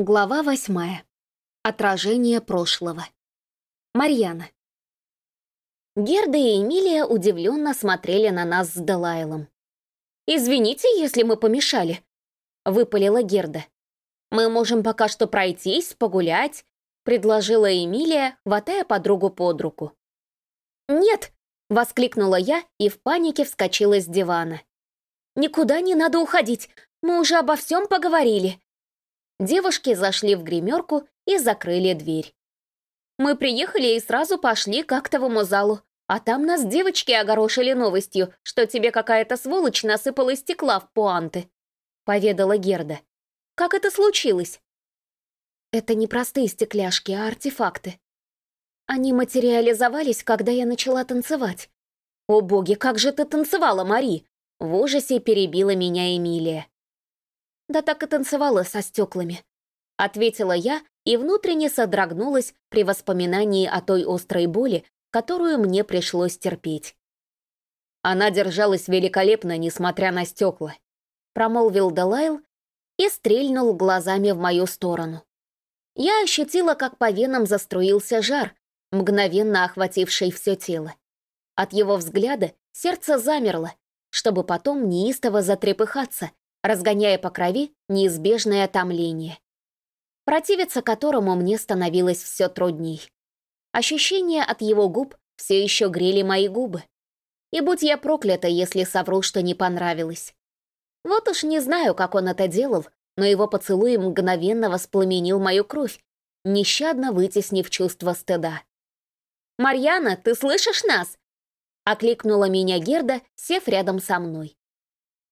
Глава восьмая. Отражение прошлого. Марьяна. Герда и Эмилия удивленно смотрели на нас с Делайлом. «Извините, если мы помешали», — выпалила Герда. «Мы можем пока что пройтись, погулять», — предложила Эмилия, хватая подругу под руку. «Нет!» — воскликнула я и в панике вскочила с дивана. «Никуда не надо уходить, мы уже обо всем поговорили», Девушки зашли в гримерку и закрыли дверь. Мы приехали и сразу пошли к актовому залу, а там нас девочки огорошили новостью, что тебе какая-то сволочь насыпала стекла в пуанты», — поведала Герда. «Как это случилось?» «Это не простые стекляшки, а артефакты. Они материализовались, когда я начала танцевать. О боги, как же ты танцевала, Мари!» В ужасе перебила меня Эмилия. Да так и танцевала со стеклами. Ответила я и внутренне содрогнулась при воспоминании о той острой боли, которую мне пришлось терпеть. Она держалась великолепно, несмотря на стекла. Промолвил Далайл и стрельнул глазами в мою сторону. Я ощутила, как по венам заструился жар, мгновенно охвативший все тело. От его взгляда сердце замерло, чтобы потом неистово затрепыхаться, разгоняя по крови неизбежное томление, противиться которому мне становилось все трудней. Ощущения от его губ все еще грели мои губы. И будь я проклята, если совру, что не понравилось. Вот уж не знаю, как он это делал, но его поцелуй мгновенно воспламенил мою кровь, нещадно вытеснив чувство стыда. «Марьяна, ты слышишь нас?» — окликнула меня Герда, сев рядом со мной.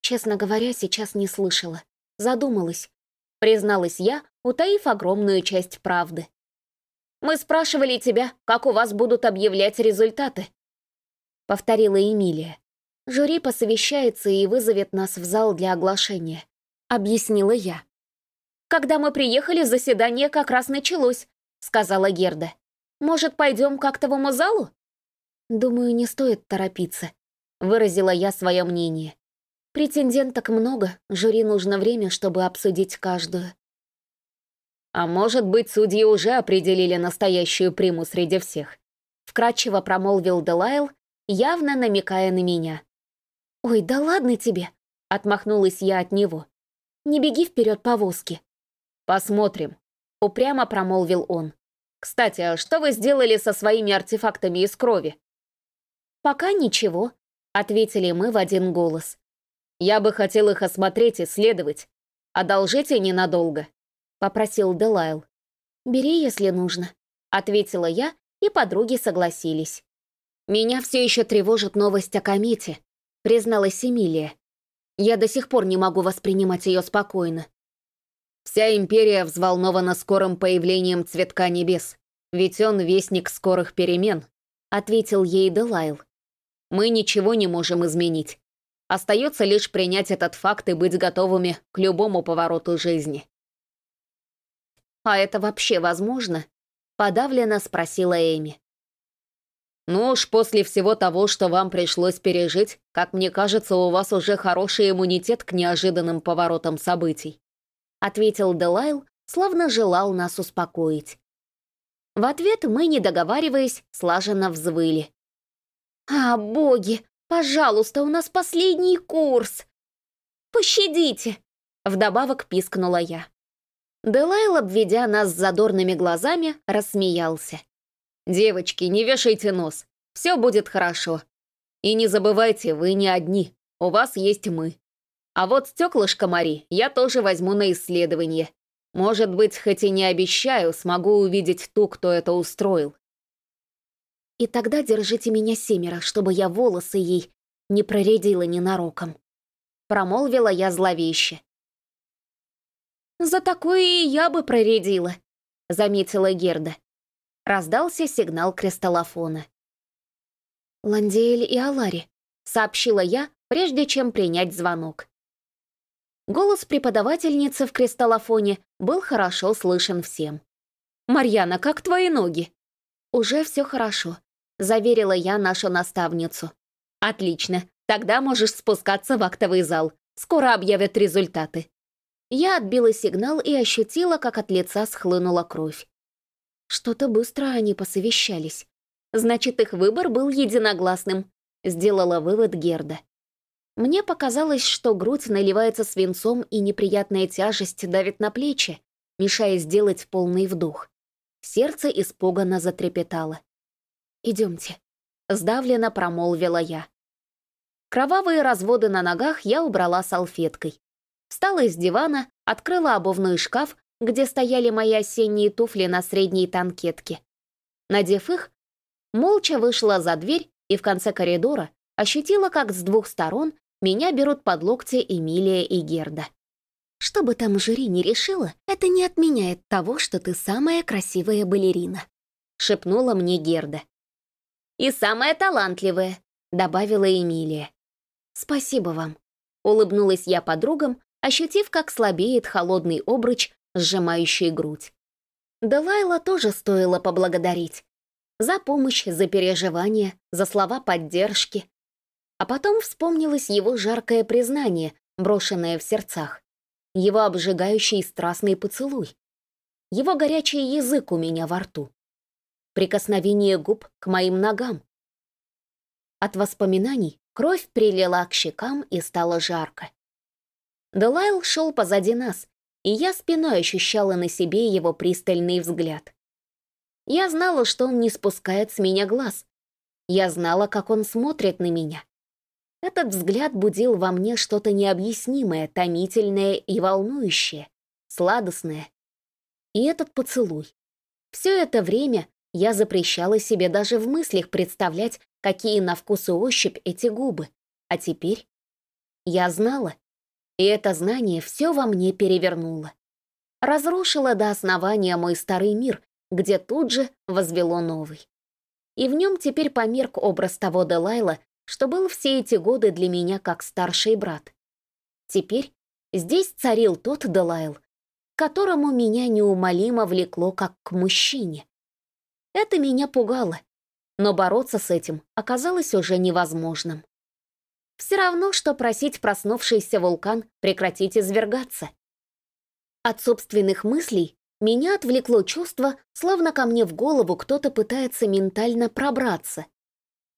Честно говоря, сейчас не слышала. Задумалась. Призналась я, утаив огромную часть правды. «Мы спрашивали тебя, как у вас будут объявлять результаты», — повторила Эмилия. «Жюри посовещается и вызовет нас в зал для оглашения», — объяснила я. «Когда мы приехали, заседание как раз началось», — сказала Герда. «Может, пойдем к актовому залу?» «Думаю, не стоит торопиться», — выразила я свое мнение. Претенденток много, жюри нужно время, чтобы обсудить каждую. А может быть, судьи уже определили настоящую приму среди всех? Вкратчиво промолвил Делайл, явно намекая на меня. «Ой, да ладно тебе!» — отмахнулась я от него. «Не беги вперед повозки». «Посмотрим», — упрямо промолвил он. «Кстати, а что вы сделали со своими артефактами из крови?» «Пока ничего», — ответили мы в один голос. Я бы хотел их осмотреть, исследовать. Одолжите ненадолго», — попросил Делайл. «Бери, если нужно», — ответила я, и подруги согласились. «Меня все еще тревожит новость о комете», — призналась Эмилия. «Я до сих пор не могу воспринимать ее спокойно». Вся империя взволнована скорым появлением цветка небес, ведь он вестник скорых перемен, — ответил ей Делайл. «Мы ничего не можем изменить. Остается лишь принять этот факт и быть готовыми к любому повороту жизни. «А это вообще возможно?» — подавленно спросила Эми. «Ну уж после всего того, что вам пришлось пережить, как мне кажется, у вас уже хороший иммунитет к неожиданным поворотам событий», — ответил Делайл, словно желал нас успокоить. В ответ мы, не договариваясь, слаженно взвыли. «А, боги, Пожалуйста, у нас последний курс. Пощадите!» Вдобавок пискнула я. Делайл, обведя нас задорными глазами, рассмеялся. «Девочки, не вешайте нос. Все будет хорошо. И не забывайте, вы не одни. У вас есть мы. А вот стеклышко Мари я тоже возьму на исследование. Может быть, хоть и не обещаю, смогу увидеть ту, кто это устроил. И тогда держите меня семеро, чтобы я волосы ей не проредила ненароком. Промолвила я зловеще. «За такое и я бы проредила», — заметила Герда. Раздался сигнал кристаллофона. «Ландиэль и Алари», — сообщила я, прежде чем принять звонок. Голос преподавательницы в кристаллофоне был хорошо слышен всем. «Марьяна, как твои ноги?» «Уже все хорошо», — заверила я нашу наставницу. «Отлично, тогда можешь спускаться в актовый зал. Скоро объявят результаты». Я отбила сигнал и ощутила, как от лица схлынула кровь. Что-то быстро они посовещались. Значит, их выбор был единогласным, сделала вывод Герда. Мне показалось, что грудь наливается свинцом и неприятная тяжесть давит на плечи, мешая сделать полный вдох. Сердце испуганно затрепетало. «Идемте», — сдавленно промолвила я. Кровавые разводы на ногах я убрала салфеткой. Встала из дивана, открыла обувной шкаф, где стояли мои осенние туфли на средней танкетке. Надев их, молча вышла за дверь и в конце коридора ощутила, как с двух сторон меня берут под локти Эмилия и Герда. Что бы там жюри не решила, это не отменяет того, что ты самая красивая балерина», — шепнула мне Герда. «И самая талантливая», — добавила Эмилия. «Спасибо вам», — улыбнулась я подругам, ощутив, как слабеет холодный обруч, сжимающий грудь. Делайла тоже стоило поблагодарить. За помощь, за переживания, за слова поддержки. А потом вспомнилось его жаркое признание, брошенное в сердцах его обжигающий страстный поцелуй, его горячий язык у меня во рту, прикосновение губ к моим ногам. От воспоминаний кровь прилила к щекам и стало жарко. Делайл шел позади нас, и я спиной ощущала на себе его пристальный взгляд. Я знала, что он не спускает с меня глаз. Я знала, как он смотрит на меня. Этот взгляд будил во мне что-то необъяснимое, томительное и волнующее, сладостное. И этот поцелуй. Все это время я запрещала себе даже в мыслях представлять, какие на вкус и ощупь эти губы. А теперь я знала, и это знание все во мне перевернуло. Разрушило до основания мой старый мир, где тут же возвело новый. И в нем теперь померк образ того Делайла, что был все эти годы для меня как старший брат. Теперь здесь царил тот Делайл, которому меня неумолимо влекло как к мужчине. Это меня пугало, но бороться с этим оказалось уже невозможным. Все равно, что просить проснувшийся вулкан прекратить извергаться. От собственных мыслей меня отвлекло чувство, словно ко мне в голову кто-то пытается ментально пробраться,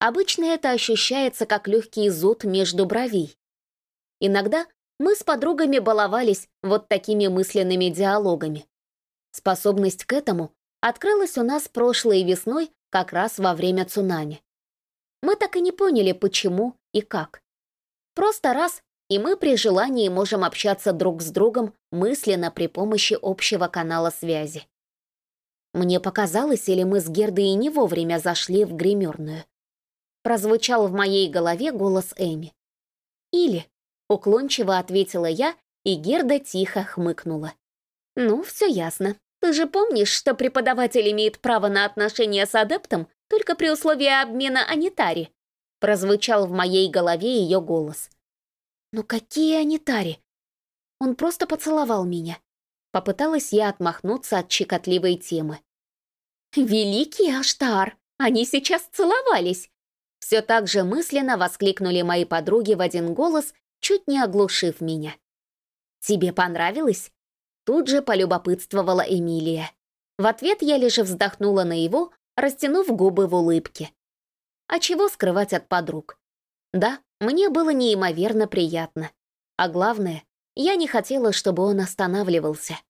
Обычно это ощущается как легкий зуд между бровей. Иногда мы с подругами баловались вот такими мысленными диалогами. Способность к этому открылась у нас прошлой весной как раз во время цунами. Мы так и не поняли, почему и как. Просто раз, и мы при желании можем общаться друг с другом мысленно при помощи общего канала связи. Мне показалось, или мы с Гердой не вовремя зашли в гримерную прозвучал в моей голове голос Эми. «Или», — уклончиво ответила я, и Герда тихо хмыкнула. «Ну, все ясно. Ты же помнишь, что преподаватель имеет право на отношения с адептом только при условии обмена анитари?» Прозвучал в моей голове ее голос. «Ну какие анитари?» Он просто поцеловал меня. Попыталась я отмахнуться от щекотливой темы. «Великий Аштар! Они сейчас целовались! Все так же мысленно воскликнули мои подруги в один голос, чуть не оглушив меня. «Тебе понравилось?» Тут же полюбопытствовала Эмилия. В ответ я лишь вздохнула на его, растянув губы в улыбке. А чего скрывать от подруг? Да, мне было неимоверно приятно. А главное, я не хотела, чтобы он останавливался.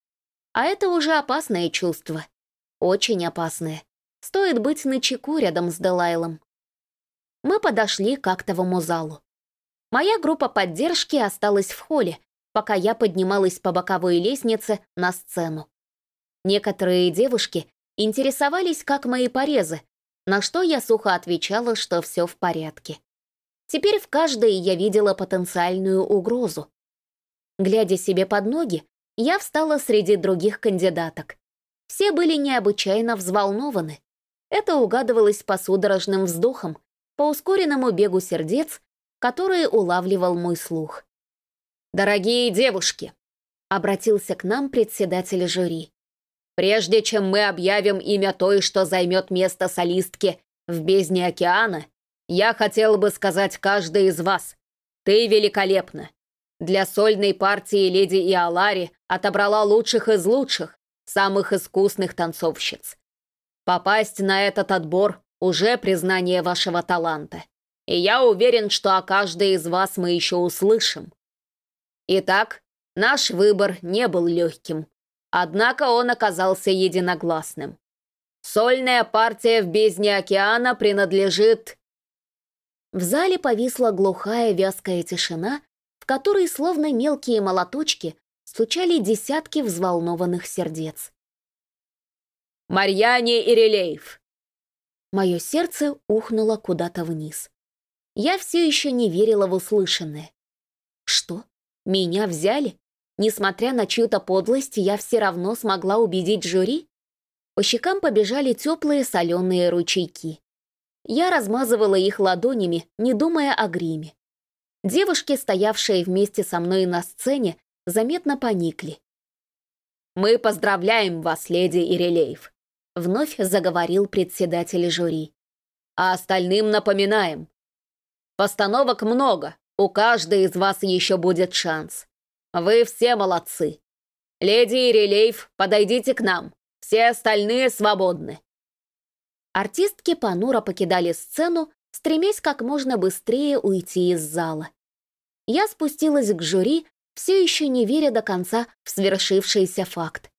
А это уже опасное чувство. Очень опасное. Стоит быть начеку рядом с Делайлом мы подошли к актовому залу. Моя группа поддержки осталась в холле, пока я поднималась по боковой лестнице на сцену. Некоторые девушки интересовались, как мои порезы, на что я сухо отвечала, что все в порядке. Теперь в каждой я видела потенциальную угрозу. Глядя себе под ноги, я встала среди других кандидаток. Все были необычайно взволнованы. Это угадывалось по судорожным вздохам, по ускоренному бегу сердец, которые улавливал мой слух. «Дорогие девушки!» — обратился к нам председатель жюри. «Прежде чем мы объявим имя той, что займет место солистки в бездне океана, я хотел бы сказать каждой из вас, ты великолепна. Для сольной партии леди Иолари отобрала лучших из лучших, самых искусных танцовщиц. Попасть на этот отбор — уже признание вашего таланта. И я уверен, что о каждой из вас мы еще услышим. Итак, наш выбор не был легким. Однако он оказался единогласным. Сольная партия в бездне океана принадлежит... В зале повисла глухая вязкая тишина, в которой, словно мелкие молоточки, стучали десятки взволнованных сердец. «Марьяне Ирелеев!» Мое сердце ухнуло куда-то вниз. Я все еще не верила в услышанное. Что? Меня взяли? Несмотря на чью-то подлость, я все равно смогла убедить жюри? По щекам побежали теплые соленые ручейки. Я размазывала их ладонями, не думая о гриме. Девушки, стоявшие вместе со мной на сцене, заметно поникли. «Мы поздравляем вас, леди Ирелеев», — вновь заговорил председатель жюри. «А остальным напоминаем. Постановок много, у каждой из вас еще будет шанс. Вы все молодцы. Леди Ирелеев, подойдите к нам. Все остальные свободны». Артистки понуро покидали сцену, стремясь как можно быстрее уйти из зала. Я спустилась к жюри, все еще не веря до конца в свершившийся факт.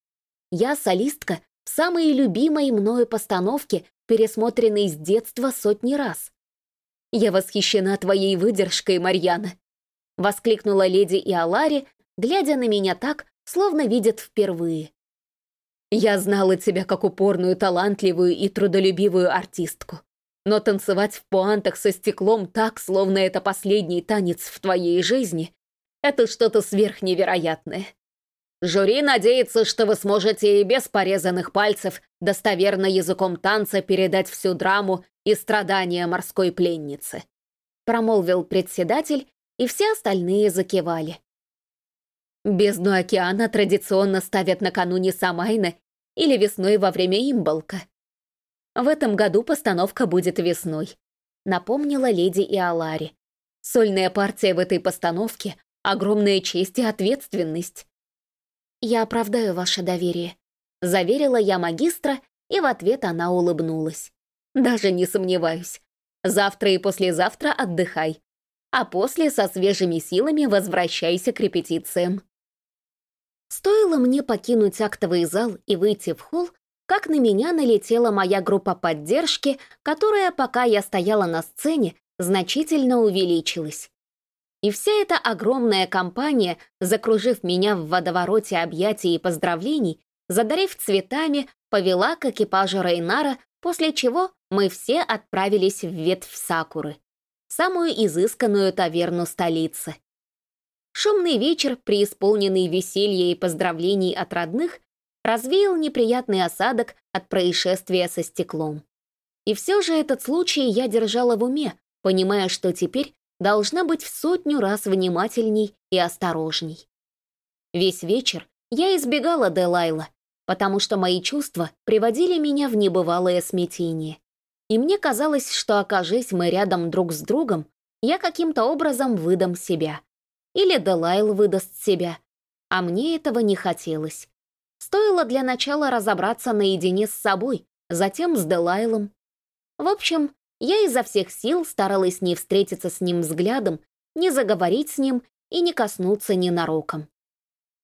Я солистка в самой любимой мною постановке, пересмотренной с детства сотни раз. «Я восхищена твоей выдержкой, Марьяна!» — воскликнула леди Иолари, глядя на меня так, словно видит впервые. «Я знала тебя как упорную, талантливую и трудолюбивую артистку. Но танцевать в пуантах со стеклом так, словно это последний танец в твоей жизни, это что-то сверхневероятное. Жюри надеется, что вы сможете и без порезанных пальцев достоверно языком танца передать всю драму и страдания морской пленницы. Промолвил председатель, и все остальные закивали. Бездну океана традиционно ставят накануне Самайна или весной во время имболка. В этом году постановка будет весной, напомнила леди Иолари. Сольная партия в этой постановке — огромная честь и ответственность. «Я оправдаю ваше доверие», — заверила я магистра, и в ответ она улыбнулась. «Даже не сомневаюсь. Завтра и послезавтра отдыхай, а после со свежими силами возвращайся к репетициям». Стоило мне покинуть актовый зал и выйти в холл, как на меня налетела моя группа поддержки, которая, пока я стояла на сцене, значительно увеличилась. И вся эта огромная компания, закружив меня в водовороте объятий и поздравлений, задарив цветами, повела к экипажу Рейнара, после чего мы все отправились в ветвь Сакуры, самую изысканную таверну столицы. Шумный вечер, преисполненный веселья и поздравлений от родных, развеял неприятный осадок от происшествия со стеклом. И все же этот случай я держала в уме, понимая, что теперь должна быть в сотню раз внимательней и осторожней. Весь вечер я избегала Делайла, потому что мои чувства приводили меня в небывалое смятение. И мне казалось, что, окажись мы рядом друг с другом, я каким-то образом выдам себя. Или Делайл выдаст себя. А мне этого не хотелось. Стоило для начала разобраться наедине с собой, затем с Делайлом. В общем, я изо всех сил старалась не встретиться с ним взглядом, не заговорить с ним и не коснуться ненароком.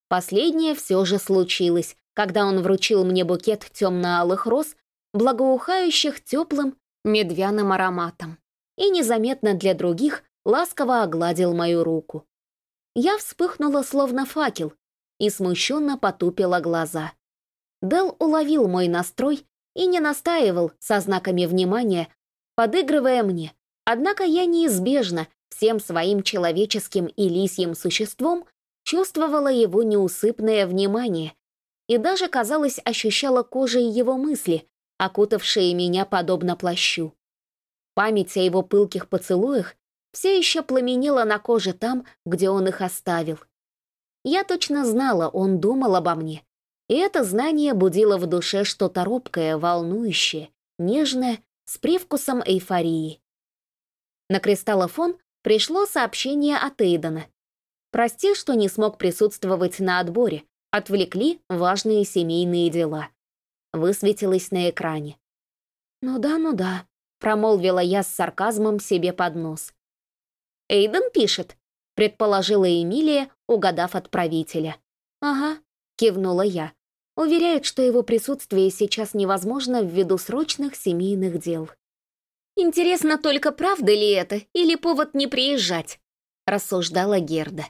Последнее все же случилось, когда он вручил мне букет темно-алых роз, благоухающих теплым медвяным ароматом, и незаметно для других ласково огладил мою руку. Я вспыхнула словно факел и смущенно потупила глаза. Дел уловил мой настрой и не настаивал со знаками внимания подыгрывая мне. Однако я неизбежно, всем своим человеческим и лисьим существом, чувствовала его неусыпное внимание и даже, казалось, ощущала кожей его мысли, окутавшие меня подобно плащу. Память о его пылких поцелуях все еще пламенела на коже там, где он их оставил. Я точно знала, он думал обо мне, и это знание будило в душе что-то робкое, волнующее, нежное с привкусом эйфории. На кристаллофон пришло сообщение от Эйдена. Прости, что не смог присутствовать на отборе. Отвлекли важные семейные дела. Высветилось на экране. «Ну да, ну да», — промолвила я с сарказмом себе под нос. «Эйден пишет», — предположила Эмилия, угадав отправителя. «Ага», — кивнула я. Уверяет, что его присутствие сейчас невозможно ввиду срочных семейных дел. «Интересно, только правда ли это, или повод не приезжать?» — рассуждала Герда.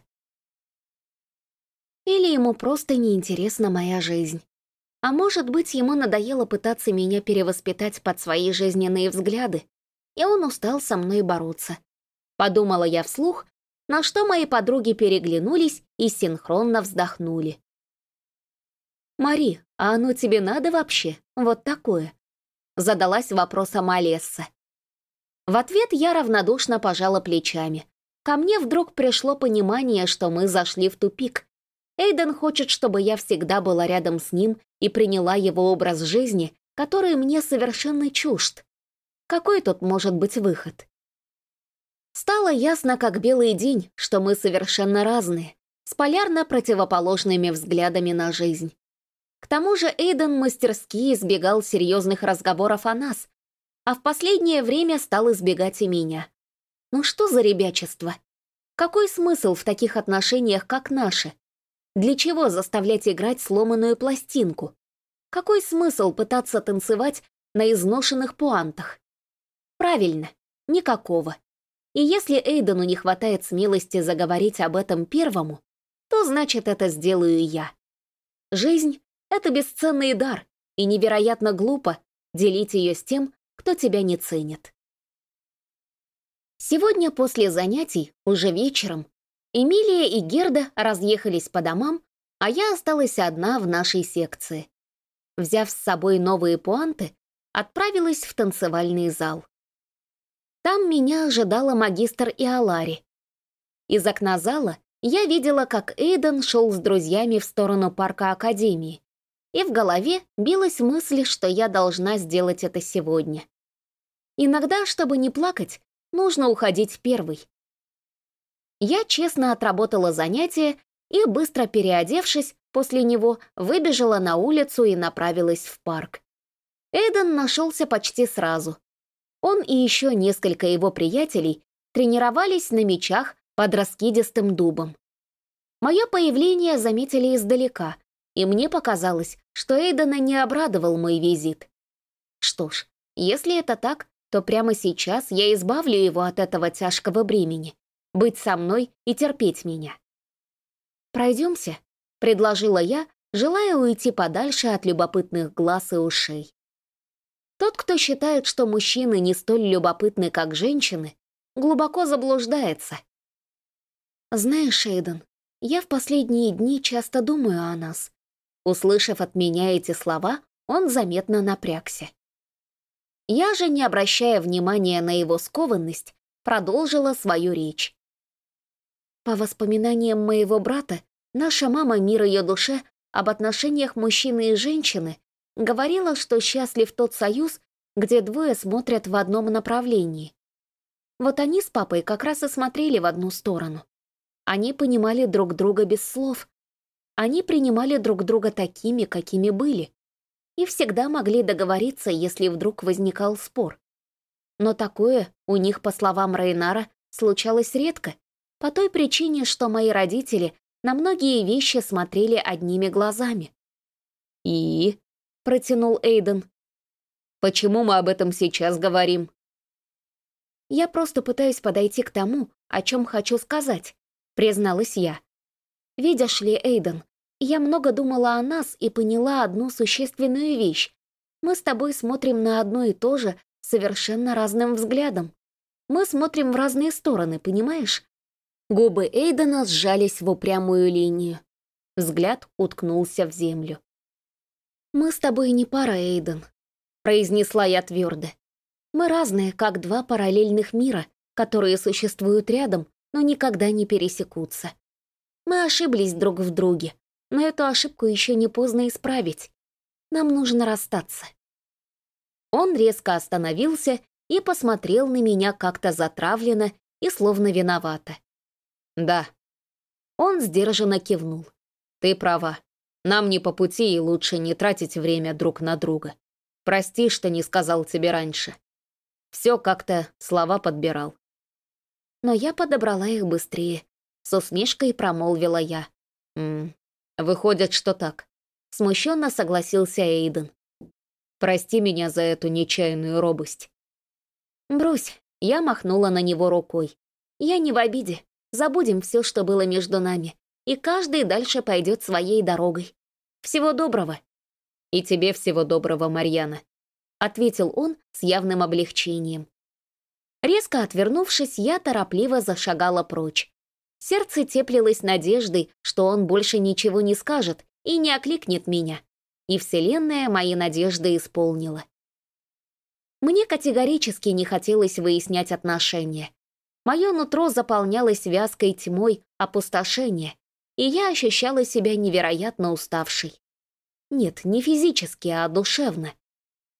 Или ему просто неинтересна моя жизнь. А может быть, ему надоело пытаться меня перевоспитать под свои жизненные взгляды, и он устал со мной бороться. Подумала я вслух, на что мои подруги переглянулись и синхронно вздохнули. «Мари, а оно тебе надо вообще? Вот такое?» Задалась вопросом Олесса. В ответ я равнодушно пожала плечами. Ко мне вдруг пришло понимание, что мы зашли в тупик, Эйден хочет, чтобы я всегда была рядом с ним и приняла его образ жизни, который мне совершенно чужд. Какой тут может быть выход? Стало ясно, как белый день, что мы совершенно разные, с полярно противоположными взглядами на жизнь. К тому же Эйден мастерски избегал серьезных разговоров о нас, а в последнее время стал избегать и меня. Ну что за ребячество? Какой смысл в таких отношениях, как наши? Для чего заставлять играть сломанную пластинку? Какой смысл пытаться танцевать на изношенных пуантах? Правильно, никакого. И если Эйдену не хватает смелости заговорить об этом первому, то значит это сделаю я. Жизнь — это бесценный дар, и невероятно глупо делить ее с тем, кто тебя не ценит. Сегодня после занятий, уже вечером, Эмилия и Герда разъехались по домам, а я осталась одна в нашей секции. Взяв с собой новые пуанты, отправилась в танцевальный зал. Там меня ожидала магистр Иолари. Из окна зала я видела, как Эйден шел с друзьями в сторону парка Академии, и в голове билась мысль, что я должна сделать это сегодня. Иногда, чтобы не плакать, нужно уходить первой. Я честно отработала занятие и, быстро переодевшись, после него выбежала на улицу и направилась в парк. Эйден нашелся почти сразу. Он и еще несколько его приятелей тренировались на мечах под раскидистым дубом. Мое появление заметили издалека, и мне показалось, что Эйдена не обрадовал мой визит. Что ж, если это так, то прямо сейчас я избавлю его от этого тяжкого бремени быть со мной и терпеть меня. «Пройдемся», — предложила я, желая уйти подальше от любопытных глаз и ушей. Тот, кто считает, что мужчины не столь любопытны, как женщины, глубоко заблуждается. Знаешь, Шейден, я в последние дни часто думаю о нас. Услышав от меня эти слова, он заметно напрягся. Я же, не обращая внимания на его скованность, продолжила свою речь. По воспоминаниям моего брата, наша мама, мир ее душе, об отношениях мужчины и женщины, говорила, что счастлив тот союз, где двое смотрят в одном направлении. Вот они с папой как раз и смотрели в одну сторону. Они понимали друг друга без слов. Они принимали друг друга такими, какими были. И всегда могли договориться, если вдруг возникал спор. Но такое у них, по словам Рейнара, случалось редко, по той причине, что мои родители на многие вещи смотрели одними глазами. «И?» — протянул Эйден. «Почему мы об этом сейчас говорим?» «Я просто пытаюсь подойти к тому, о чем хочу сказать», — призналась я. «Видишь ли, Эйден, я много думала о нас и поняла одну существенную вещь. Мы с тобой смотрим на одно и то же совершенно разным взглядом. Мы смотрим в разные стороны, понимаешь? Губы Эйдена сжались в упрямую линию. Взгляд уткнулся в землю. «Мы с тобой не пара, Эйден», — произнесла я твердо. «Мы разные, как два параллельных мира, которые существуют рядом, но никогда не пересекутся. Мы ошиблись друг в друге, но эту ошибку еще не поздно исправить. Нам нужно расстаться». Он резко остановился и посмотрел на меня как-то затравленно и словно виновато. Да. Он сдержанно кивнул. «Ты права. Нам не по пути и лучше не тратить время друг на друга. Прости, что не сказал тебе раньше. Все как-то слова подбирал. Но я подобрала их быстрее. С усмешкой промолвила я. «М -м, выходит, что так». Смущенно согласился Эйден. «Прости меня за эту нечаянную робость». «Брось», я махнула на него рукой. «Я не в обиде. Забудем все, что было между нами, и каждый дальше пойдет своей дорогой. Всего доброго». «И тебе всего доброго, Марьяна», — ответил он с явным облегчением. Резко отвернувшись, я торопливо зашагала прочь. Сердце теплилось надеждой, что он больше ничего не скажет и не окликнет меня. И Вселенная мои надежды исполнила. Мне категорически не хотелось выяснять отношения. Мое нутро заполнялось вязкой тьмой опустошения, и я ощущала себя невероятно уставшей. Нет, не физически, а душевно.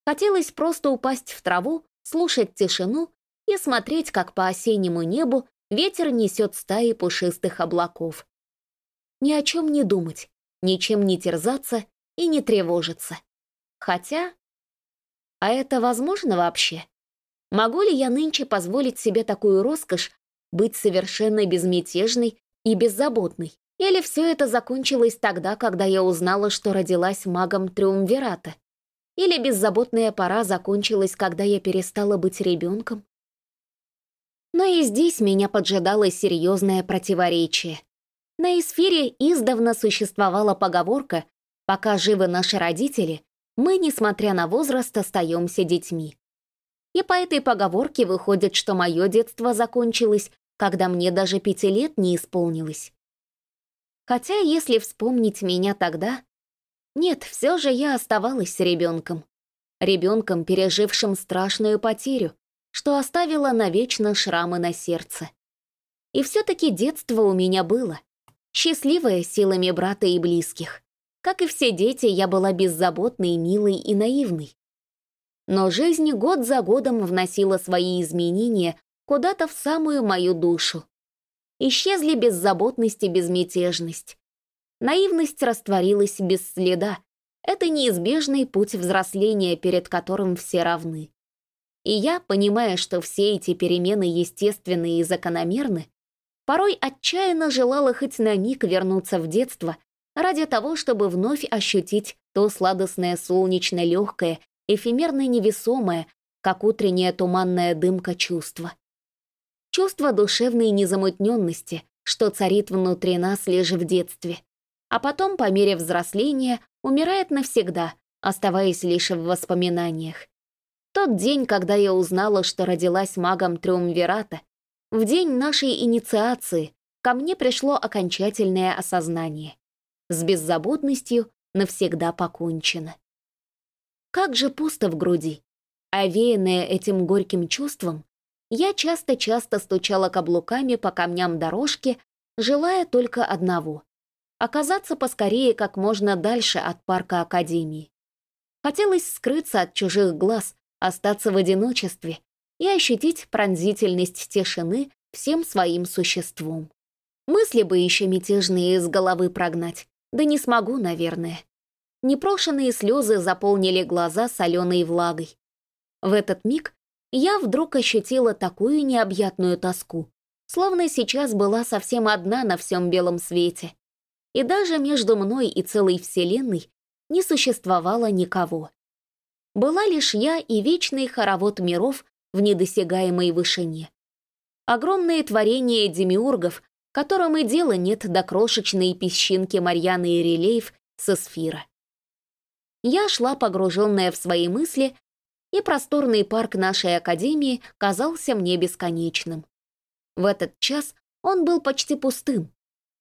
Хотелось просто упасть в траву, слушать тишину и смотреть, как по осеннему небу ветер несет стаи пушистых облаков. Ни о чем не думать, ничем не терзаться и не тревожиться. Хотя... А это возможно вообще? Могу ли я нынче позволить себе такую роскошь быть совершенно безмятежной и беззаботной? Или все это закончилось тогда, когда я узнала, что родилась магом Триумвирата? Или беззаботная пора закончилась, когда я перестала быть ребенком? Но и здесь меня поджидало серьезное противоречие. На эсфере издавна существовала поговорка «Пока живы наши родители, мы, несмотря на возраст, остаемся детьми». И по этой поговорке выходит, что мое детство закончилось, когда мне даже пяти лет не исполнилось. Хотя, если вспомнить меня тогда... Нет, все же я оставалась ребенком. Ребенком, пережившим страшную потерю, что оставило навечно шрамы на сердце. И все-таки детство у меня было. Счастливое силами брата и близких. Как и все дети, я была беззаботной, милой и наивной. Но жизнь год за годом вносила свои изменения куда-то в самую мою душу. Исчезли беззаботность и безмятежность. Наивность растворилась без следа. Это неизбежный путь взросления, перед которым все равны. И я, понимая, что все эти перемены естественны и закономерны, порой отчаянно желала хоть на миг вернуться в детство ради того, чтобы вновь ощутить то сладостное солнечно-легкое эфемерно невесомое, как утренняя туманная дымка чувства. Чувство душевной незамутненности, что царит внутри нас лишь в детстве, а потом, по мере взросления, умирает навсегда, оставаясь лишь в воспоминаниях. Тот день, когда я узнала, что родилась магом Триумвирата, в день нашей инициации ко мне пришло окончательное осознание. С беззаботностью навсегда покончено. Как же пусто в груди. Овеянная этим горьким чувством, я часто-часто стучала каблуками по камням дорожки, желая только одного — оказаться поскорее как можно дальше от парка Академии. Хотелось скрыться от чужих глаз, остаться в одиночестве и ощутить пронзительность тишины всем своим существом. Мысли бы еще мятежные из головы прогнать, да не смогу, наверное. Непрошенные слезы заполнили глаза соленой влагой. В этот миг я вдруг ощутила такую необъятную тоску, словно сейчас была совсем одна на всем белом свете. И даже между мной и целой вселенной не существовало никого. Была лишь я и вечный хоровод миров в недосягаемой вышине. Огромные творения демиургов, которым и дела нет до крошечной песчинки Марьяны и Релеев со сфера. Я шла погруженная в свои мысли, и просторный парк нашей академии казался мне бесконечным. В этот час он был почти пустым.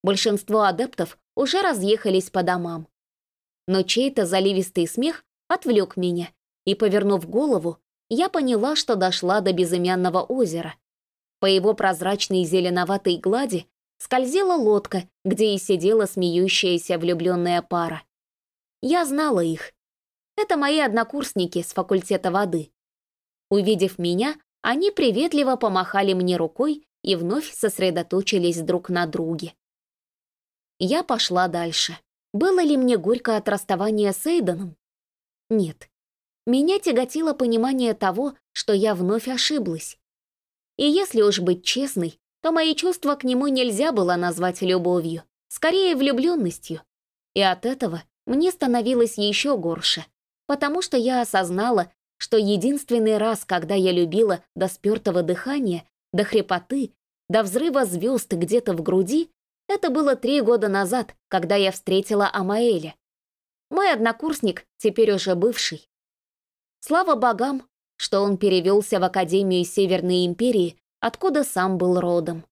Большинство адептов уже разъехались по домам. Но чей-то заливистый смех отвлек меня, и, повернув голову, я поняла, что дошла до безымянного озера. По его прозрачной зеленоватой глади скользила лодка, где и сидела смеющаяся влюбленная пара. Я знала их. Это мои однокурсники с факультета воды. Увидев меня, они приветливо помахали мне рукой и вновь сосредоточились друг на друге. Я пошла дальше. Было ли мне горько от расставания с Эйденом? Нет. Меня тяготило понимание того, что я вновь ошиблась. И если уж быть честной, то мои чувства к нему нельзя было назвать любовью, скорее влюбленностью. И от этого мне становилось еще горше, потому что я осознала, что единственный раз, когда я любила до спертого дыхания, до хрипоты, до взрыва звезд где-то в груди, это было три года назад, когда я встретила Амаэля. Мой однокурсник, теперь уже бывший. Слава богам, что он перевелся в Академию Северной Империи, откуда сам был родом.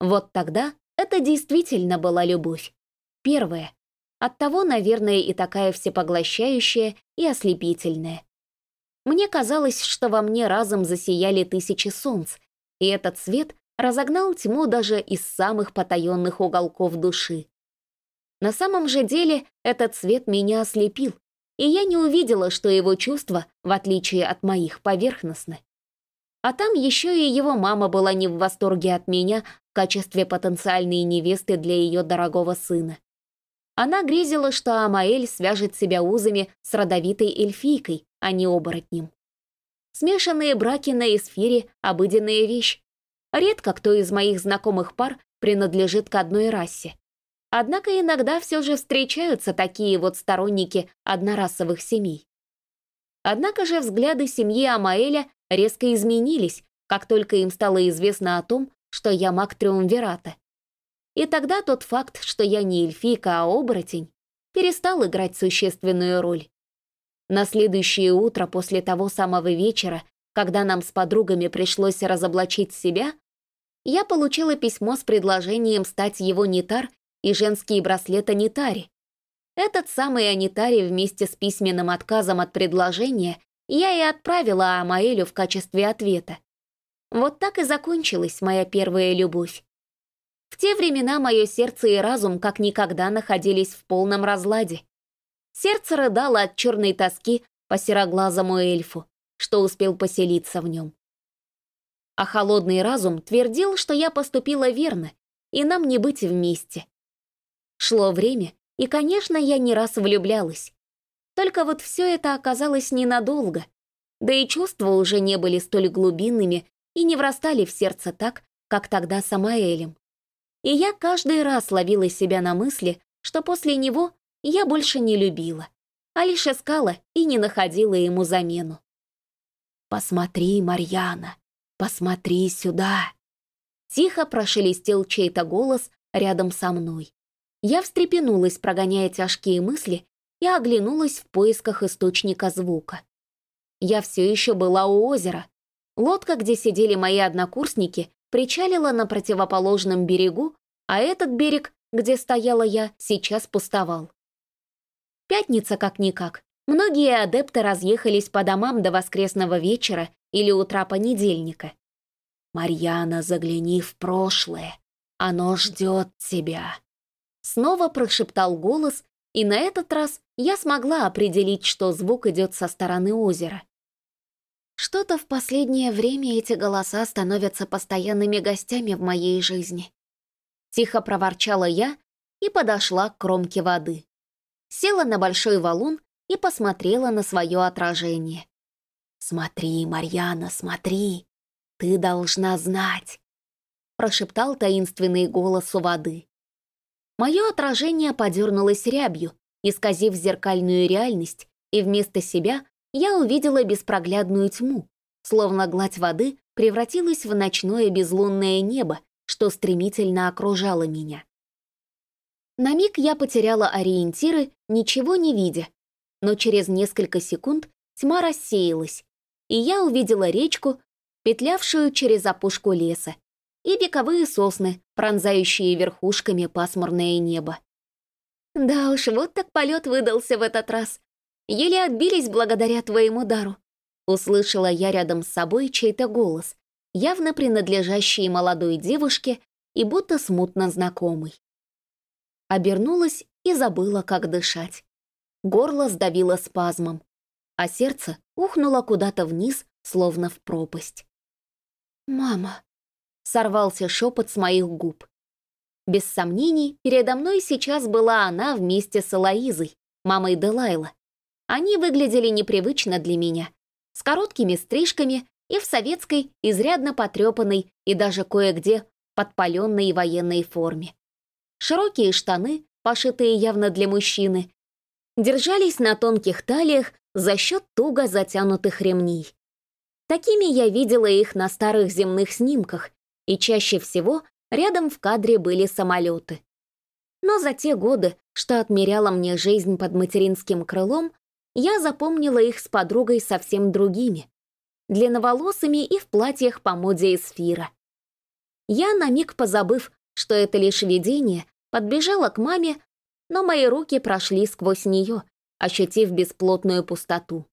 Вот тогда это действительно была любовь. Первая. Оттого, наверное, и такая всепоглощающая и ослепительная. Мне казалось, что во мне разом засияли тысячи солнц, и этот свет разогнал тьму даже из самых потаенных уголков души. На самом же деле этот свет меня ослепил, и я не увидела, что его чувства, в отличие от моих, поверхностны. А там еще и его мама была не в восторге от меня в качестве потенциальной невесты для ее дорогого сына. Она грезила, что Амаэль свяжет себя узами с родовитой эльфийкой, а не оборотнем. Смешанные браки на эсфире — обыденная вещь. Редко кто из моих знакомых пар принадлежит к одной расе. Однако иногда все же встречаются такие вот сторонники однорасовых семей. Однако же взгляды семьи Амаэля резко изменились, как только им стало известно о том, что я маг Триумвирата. И тогда тот факт, что я не эльфийка, а оборотень, перестал играть существенную роль. На следующее утро после того самого вечера, когда нам с подругами пришлось разоблачить себя, я получила письмо с предложением стать его нитар и женские браслеты Анитари. Этот самый Анитари вместе с письменным отказом от предложения я и отправила Амаэлю в качестве ответа. Вот так и закончилась моя первая любовь. В те времена мое сердце и разум как никогда находились в полном разладе. Сердце рыдало от черной тоски по сероглазому эльфу, что успел поселиться в нем. А холодный разум твердил, что я поступила верно, и нам не быть вместе. Шло время, и, конечно, я не раз влюблялась. Только вот все это оказалось ненадолго, да и чувства уже не были столь глубинными и не врастали в сердце так, как тогда с Амаэлем. И я каждый раз ловила себя на мысли, что после него я больше не любила, а лишь искала и не находила ему замену. «Посмотри, Марьяна, посмотри сюда!» Тихо прошелестел чей-то голос рядом со мной. Я встрепенулась, прогоняя тяжкие мысли, и оглянулась в поисках источника звука. Я все еще была у озера. Лодка, где сидели мои однокурсники, причалила на противоположном берегу, а этот берег, где стояла я, сейчас пустовал. Пятница как-никак. Многие адепты разъехались по домам до воскресного вечера или утра понедельника. «Марьяна, загляни в прошлое. Оно ждет тебя», Снова прошептал голос, и на этот раз я смогла определить, что звук идет со стороны озера. Что-то в последнее время эти голоса становятся постоянными гостями в моей жизни. Тихо проворчала я и подошла к кромке воды. Села на большой валун и посмотрела на свое отражение. «Смотри, Марьяна, смотри, ты должна знать», прошептал таинственный голос у воды. Мое отражение подернулось рябью, исказив зеркальную реальность, и вместо себя я увидела беспроглядную тьму, словно гладь воды превратилась в ночное безлунное небо, что стремительно окружало меня. На миг я потеряла ориентиры, ничего не видя, но через несколько секунд тьма рассеялась, и я увидела речку, петлявшую через опушку леса, и вековые сосны, пронзающие верхушками пасмурное небо. Да уж, вот так полет выдался в этот раз. Еле отбились благодаря твоему дару. Услышала я рядом с собой чей-то голос, явно принадлежащий молодой девушке и будто смутно знакомый. Обернулась и забыла, как дышать. Горло сдавило спазмом, а сердце ухнуло куда-то вниз, словно в пропасть. «Мама», Сорвался шепот с моих губ. Без сомнений, передо мной сейчас была она вместе с Элоизой, мамой Делайла. Они выглядели непривычно для меня, с короткими стрижками и в советской, изрядно потрепанной и даже кое-где подпаленной военной форме. Широкие штаны, пошитые явно для мужчины, держались на тонких талиях за счет туго затянутых ремней. Такими я видела их на старых земных снимках, и чаще всего рядом в кадре были самолеты. Но за те годы, что отмеряла мне жизнь под материнским крылом, я запомнила их с подругой совсем другими, длинноволосыми и в платьях по моде эсфира. Я, на миг позабыв, что это лишь видение, подбежала к маме, но мои руки прошли сквозь нее, ощутив бесплотную пустоту.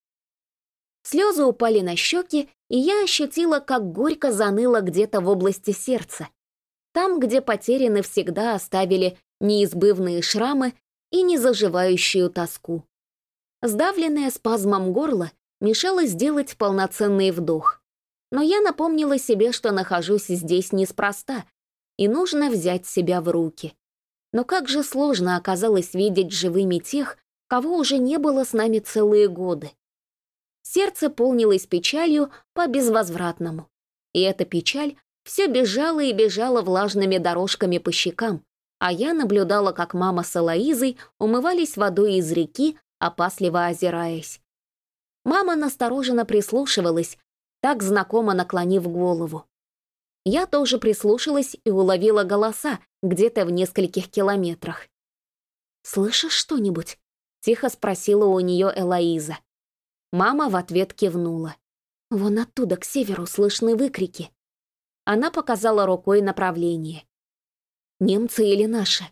Слезы упали на щеки, и я ощутила, как горько заныло где-то в области сердца. Там, где потери навсегда оставили неизбывные шрамы и незаживающую тоску. Сдавленная спазмом горла мешала сделать полноценный вдох. Но я напомнила себе, что нахожусь здесь неспроста, и нужно взять себя в руки. Но как же сложно оказалось видеть живыми тех, кого уже не было с нами целые годы. Сердце полнилось печалью по безвозвратному. И эта печаль все бежала и бежала влажными дорожками по щекам, а я наблюдала, как мама с Элоизой умывались водой из реки, опасливо озираясь. Мама настороженно прислушивалась, так знакомо наклонив голову. Я тоже прислушалась и уловила голоса где-то в нескольких километрах. «Слышишь что-нибудь?» Тихо спросила у нее Элоиза. Мама в ответ кивнула. Вон оттуда, к северу, слышны выкрики. Она показала рукой направление. «Немцы или наши?»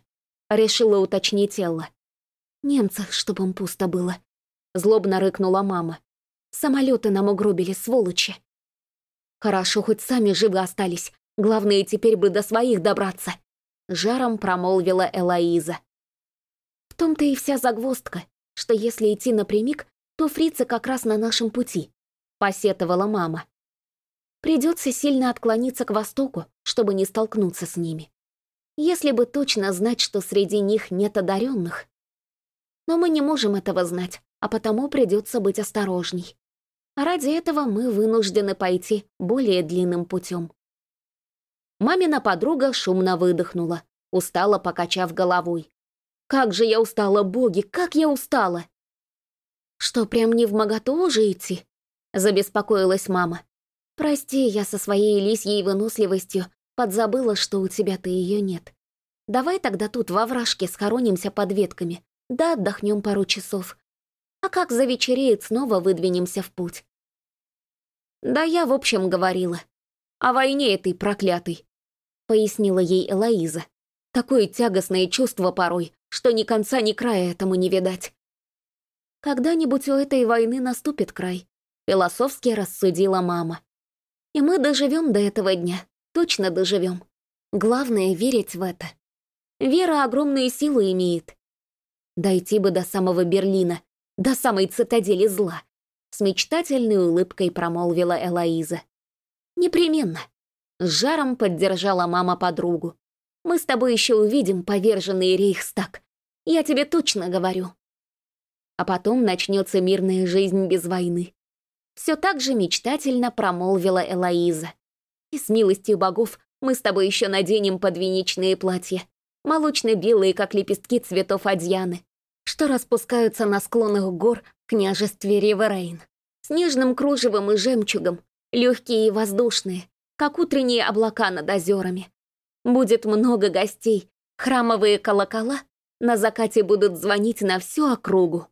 Решила уточнить Элла. «Немцы, чтобы им пусто было», — злобно рыкнула мама. «Самолеты нам угробили, сволочи». «Хорошо, хоть сами живы остались. Главное, теперь бы до своих добраться», — жаром промолвила Элоиза том-то и вся загвоздка, что если идти напрямик, то фрицы как раз на нашем пути», — посетовала мама. «Придется сильно отклониться к востоку, чтобы не столкнуться с ними. Если бы точно знать, что среди них нет одаренных. Но мы не можем этого знать, а потому придется быть осторожней. ради этого мы вынуждены пойти более длинным путем. Мамина подруга шумно выдохнула, устало покачав головой. Как же я устала, боги, как я устала!» «Что, прям не в моготу уже идти?» — забеспокоилась мама. «Прости, я со своей лисьей выносливостью подзабыла, что у тебя-то ее нет. Давай тогда тут во вражке схоронимся под ветками, да отдохнем пару часов. А как завечереет, снова выдвинемся в путь». «Да я, в общем, говорила. О войне этой проклятой», — пояснила ей Элоиза. «Такое тягостное чувство порой, что ни конца, ни края этому не видать. Когда-нибудь у этой войны наступит край, философски рассудила мама. И мы доживем до этого дня, точно доживем. Главное — верить в это. Вера огромную силу имеет. Дойти бы до самого Берлина, до самой цитадели зла, с мечтательной улыбкой промолвила Элоиза. Непременно. С жаром поддержала мама подругу. Мы с тобой еще увидим поверженный Рейхстаг. Я тебе точно говорю. А потом начнется мирная жизнь без войны. Все так же мечтательно промолвила Элоиза. И с милостью богов мы с тобой еще наденем подвенечные платья, молочно-белые, как лепестки цветов адьяны, что распускаются на склонах гор в княжестве Риверейн, с кружевом и жемчугом, легкие и воздушные, как утренние облака над озерами. Будет много гостей. Храмовые колокола на закате будут звонить на всю округу.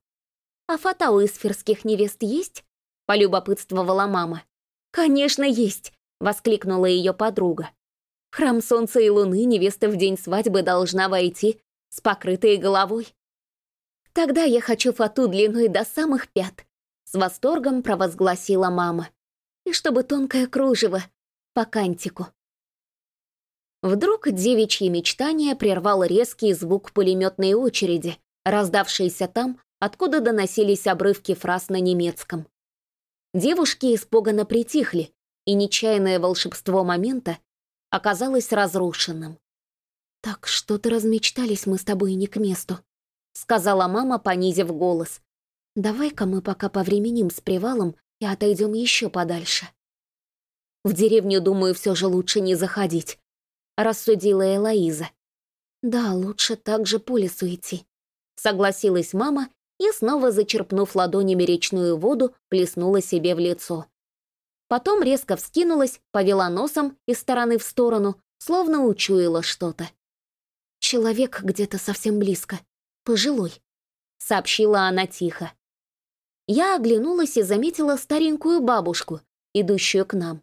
А фата у эсферских невест есть? Полюбопытствовала мама. Конечно, есть, воскликнула ее подруга. В храм солнца и луны невеста в день свадьбы должна войти с покрытой головой. Тогда я хочу фату длиной до самых пят, с восторгом провозгласила мама. И чтобы тонкое кружево по кантику. Вдруг девичье мечтание прервал резкий звук пулеметной очереди, раздавшийся там, откуда доносились обрывки фраз на немецком. Девушки испуганно притихли, и нечаянное волшебство момента оказалось разрушенным. «Так что-то размечтались мы с тобой не к месту», — сказала мама, понизив голос. «Давай-ка мы пока повременим с привалом и отойдем еще подальше». «В деревню, думаю, все же лучше не заходить», — рассудила Элоиза. «Да, лучше так же по лесу идти», — согласилась мама и, снова зачерпнув ладонями речную воду, плеснула себе в лицо. Потом резко вскинулась, повела носом из стороны в сторону, словно учуяла что-то. «Человек где-то совсем близко. Пожилой», — сообщила она тихо. Я оглянулась и заметила старенькую бабушку, идущую к нам.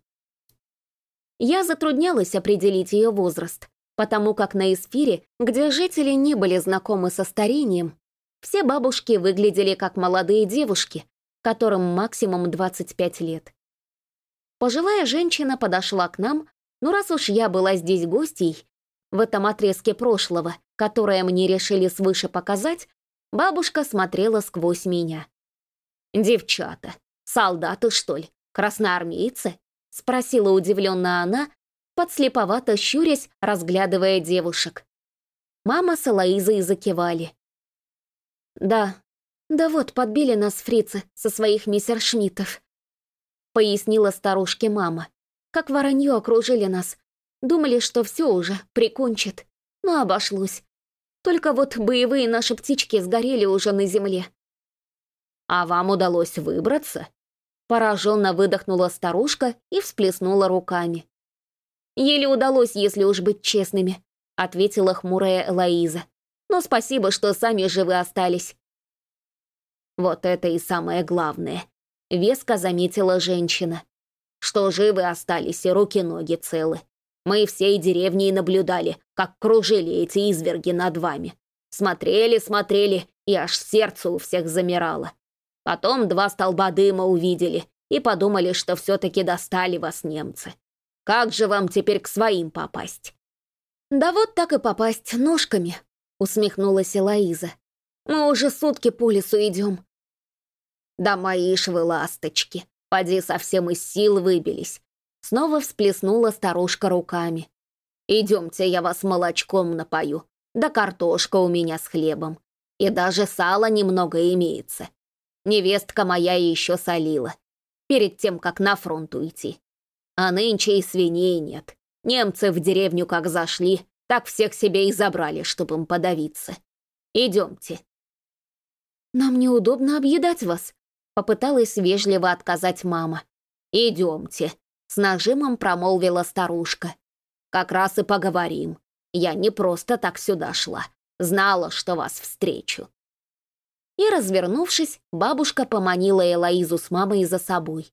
Я затруднялась определить ее возраст, потому как на Эсфире, где жители не были знакомы со старением, все бабушки выглядели как молодые девушки, которым максимум 25 лет. Пожилая женщина подошла к нам, но раз уж я была здесь гостьей, в этом отрезке прошлого, которое мне решили свыше показать, бабушка смотрела сквозь меня. «Девчата, солдаты, что ли? Красноармейцы?» — спросила удивленно она, подслеповато щурясь, разглядывая девушек. Мама с Элоизой закивали. «Да, да вот, подбили нас фрицы со своих миссершмиттов», пояснила старушке мама. «Как воронье окружили нас. Думали, что все уже, прикончит. Но обошлось. Только вот боевые наши птички сгорели уже на земле». «А вам удалось выбраться?» Пораженно выдохнула старушка и всплеснула руками. «Еле удалось, если уж быть честными», — ответила хмурая Элоиза. «Но спасибо, что сами живы остались». «Вот это и самое главное», — веско заметила женщина. «Что живы остались и руки-ноги целы. Мы всей деревней наблюдали, как кружили эти изверги над вами. Смотрели, смотрели, и аж сердце у всех замирало. Потом два столба дыма увидели и подумали, что все-таки достали вас немцы. Как же вам теперь к своим попасть?» «Да вот так и попасть ножками», — усмехнулась Элоиза. «Мы уже сутки по лесу идем». «Да мои ж вы ласточки, поди совсем из сил выбились». Снова всплеснула старушка руками. «Идемте, я вас молочком напою, да картошка у меня с хлебом. И даже сало немного имеется. Невестка моя еще солила, перед тем, как на фронт уйти. А нынче и свиней нет. Немцы в деревню как зашли, так всех себе и забрали, чтобы им подавиться. Идемте. Нам неудобно объедать вас, попыталась вежливо отказать мама. Идемте, с нажимом промолвила старушка. Как раз и поговорим. Я не просто так сюда шла. Знала, что вас встречу. И, развернувшись, бабушка поманила Элоизу с мамой за собой.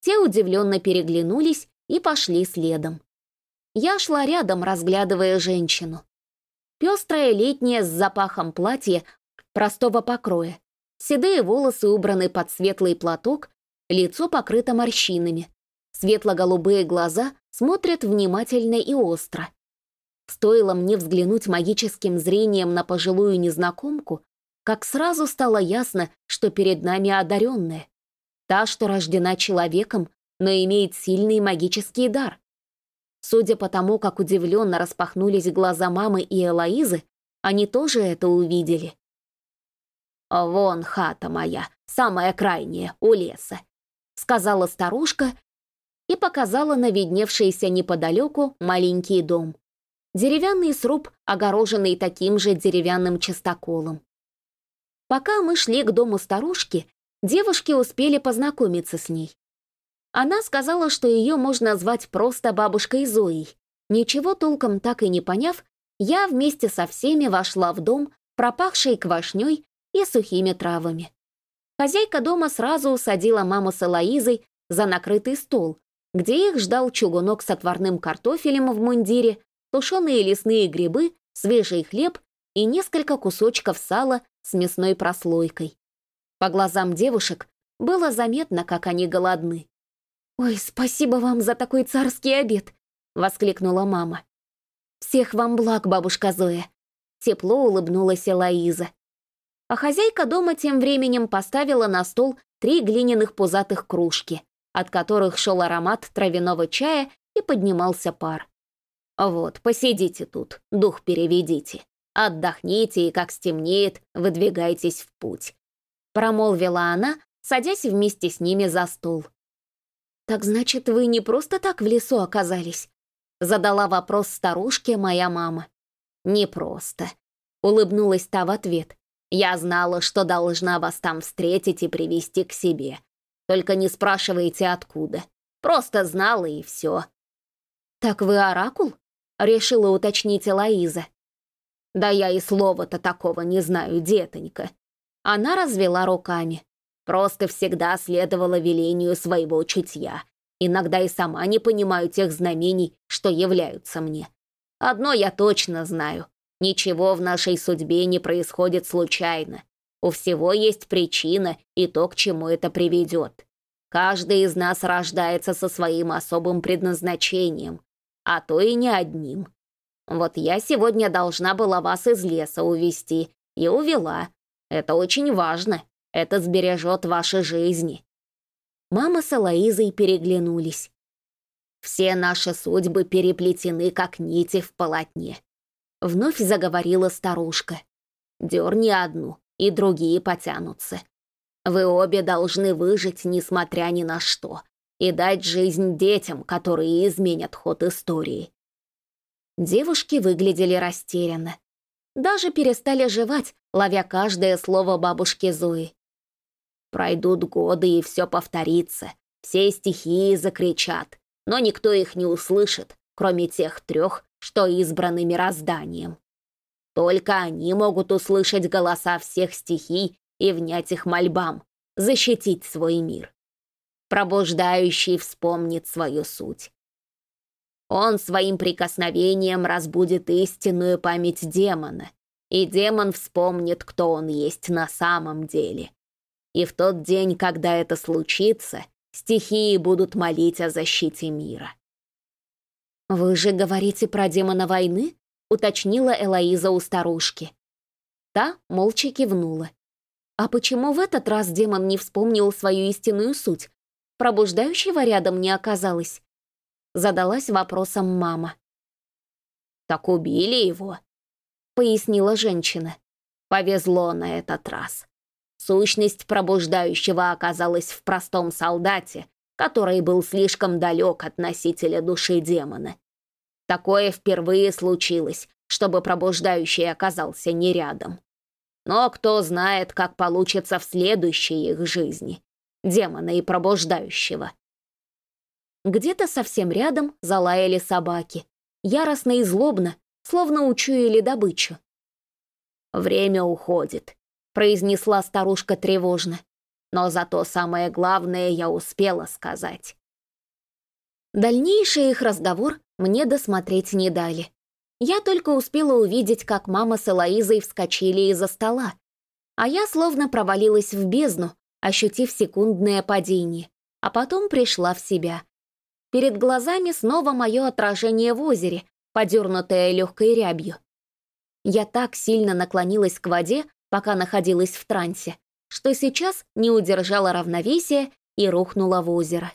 Те удивленно переглянулись и пошли следом. Я шла рядом, разглядывая женщину. Пестрое летнее с запахом платье простого покроя. Седые волосы убраны под светлый платок, лицо покрыто морщинами. Светло-голубые глаза смотрят внимательно и остро. Стоило мне взглянуть магическим зрением на пожилую незнакомку, как сразу стало ясно, что перед нами одаренная. Та, что рождена человеком, но имеет сильный магический дар. Судя по тому, как удивленно распахнулись глаза мамы и Элоизы, они тоже это увидели. «Вон хата моя, самая крайняя, у леса», — сказала старушка и показала на видневшийся неподалеку маленький дом. Деревянный сруб, огороженный таким же деревянным частоколом. Пока мы шли к дому старушки, Девушки успели познакомиться с ней. Она сказала, что ее можно звать просто бабушкой Зоей. Ничего толком так и не поняв, я вместе со всеми вошла в дом, пропахший квашней и сухими травами. Хозяйка дома сразу усадила маму с Элоизой за накрытый стол, где их ждал чугунок с отварным картофелем в мундире, тушеные лесные грибы, свежий хлеб и несколько кусочков сала с мясной прослойкой. По глазам девушек было заметно, как они голодны. «Ой, спасибо вам за такой царский обед!» — воскликнула мама. «Всех вам благ, бабушка Зоя!» Тепло улыбнулась Элоиза. А хозяйка дома тем временем поставила на стол три глиняных пузатых кружки, от которых шел аромат травяного чая и поднимался пар. Вот, посидите тут, дух переведите. Отдохните и, как стемнеет, выдвигайтесь в путь. Промолвила она, садясь вместе с ними за стол. «Так значит, вы не просто так в лесу оказались?» Задала вопрос старушке моя мама. «Не просто», — улыбнулась та в ответ. «Я знала, что должна вас там встретить и привести к себе. Только не спрашивайте, откуда. Просто знала и все». «Так вы оракул?» — решила уточнить Элоиза. «Да я и слова-то такого не знаю, детонька». Она развела руками. Просто всегда следовала велению своего чутья. Иногда и сама не понимаю тех знамений, что являются мне. Одно я точно знаю. Ничего в нашей судьбе не происходит случайно. У всего есть причина и то, к чему это приведет. Каждый из нас рождается со своим особым предназначением, а то и не одним. Вот я сегодня должна была вас из леса увести и увела. Это очень важно. Это сбережет ваши жизни». Мама с Алоизой переглянулись. «Все наши судьбы переплетены, как нити в полотне», — вновь заговорила старушка. «Дерни одну, и другие потянутся. Вы обе должны выжить, несмотря ни на что, и дать жизнь детям, которые изменят ход истории». Девушки выглядели растерянно. Даже перестали жевать, ловя каждое слово бабушки Зои. Пройдут годы, и все повторится. Все стихии закричат, но никто их не услышит, кроме тех трех, что избраны мирозданием. Только они могут услышать голоса всех стихий и внять их мольбам, защитить свой мир. Пробуждающий вспомнит свою суть. Он своим прикосновением разбудит истинную память демона, и демон вспомнит, кто он есть на самом деле. И в тот день, когда это случится, стихии будут молить о защите мира. «Вы же говорите про демона войны?» — уточнила Элоиза у старушки. Та молча кивнула. «А почему в этот раз демон не вспомнил свою истинную суть? Пробуждающего рядом не оказалось?» Задалась вопросом мама. «Так убили его», — пояснила женщина. «Повезло на этот раз». Сущность пробуждающего оказалась в простом солдате, который был слишком далек от носителя души демона. Такое впервые случилось, чтобы пробуждающий оказался не рядом. Но кто знает, как получится в следующей их жизни, демона и пробуждающего. Где-то совсем рядом залаяли собаки, яростно и злобно, словно учуяли добычу. Время уходит, произнесла старушка тревожно. Но зато самое главное я успела сказать. Дальнейший их разговор мне досмотреть не дали. Я только успела увидеть, как мама с Элоизой вскочили из-за стола, а я словно провалилась в бездну, ощутив секундное падение, а потом пришла в себя. Перед глазами снова мое отражение в озере, подернутое легкой рябью. Я так сильно наклонилась к воде, пока находилась в трансе, что сейчас не удержала равновесия и рухнула в озеро.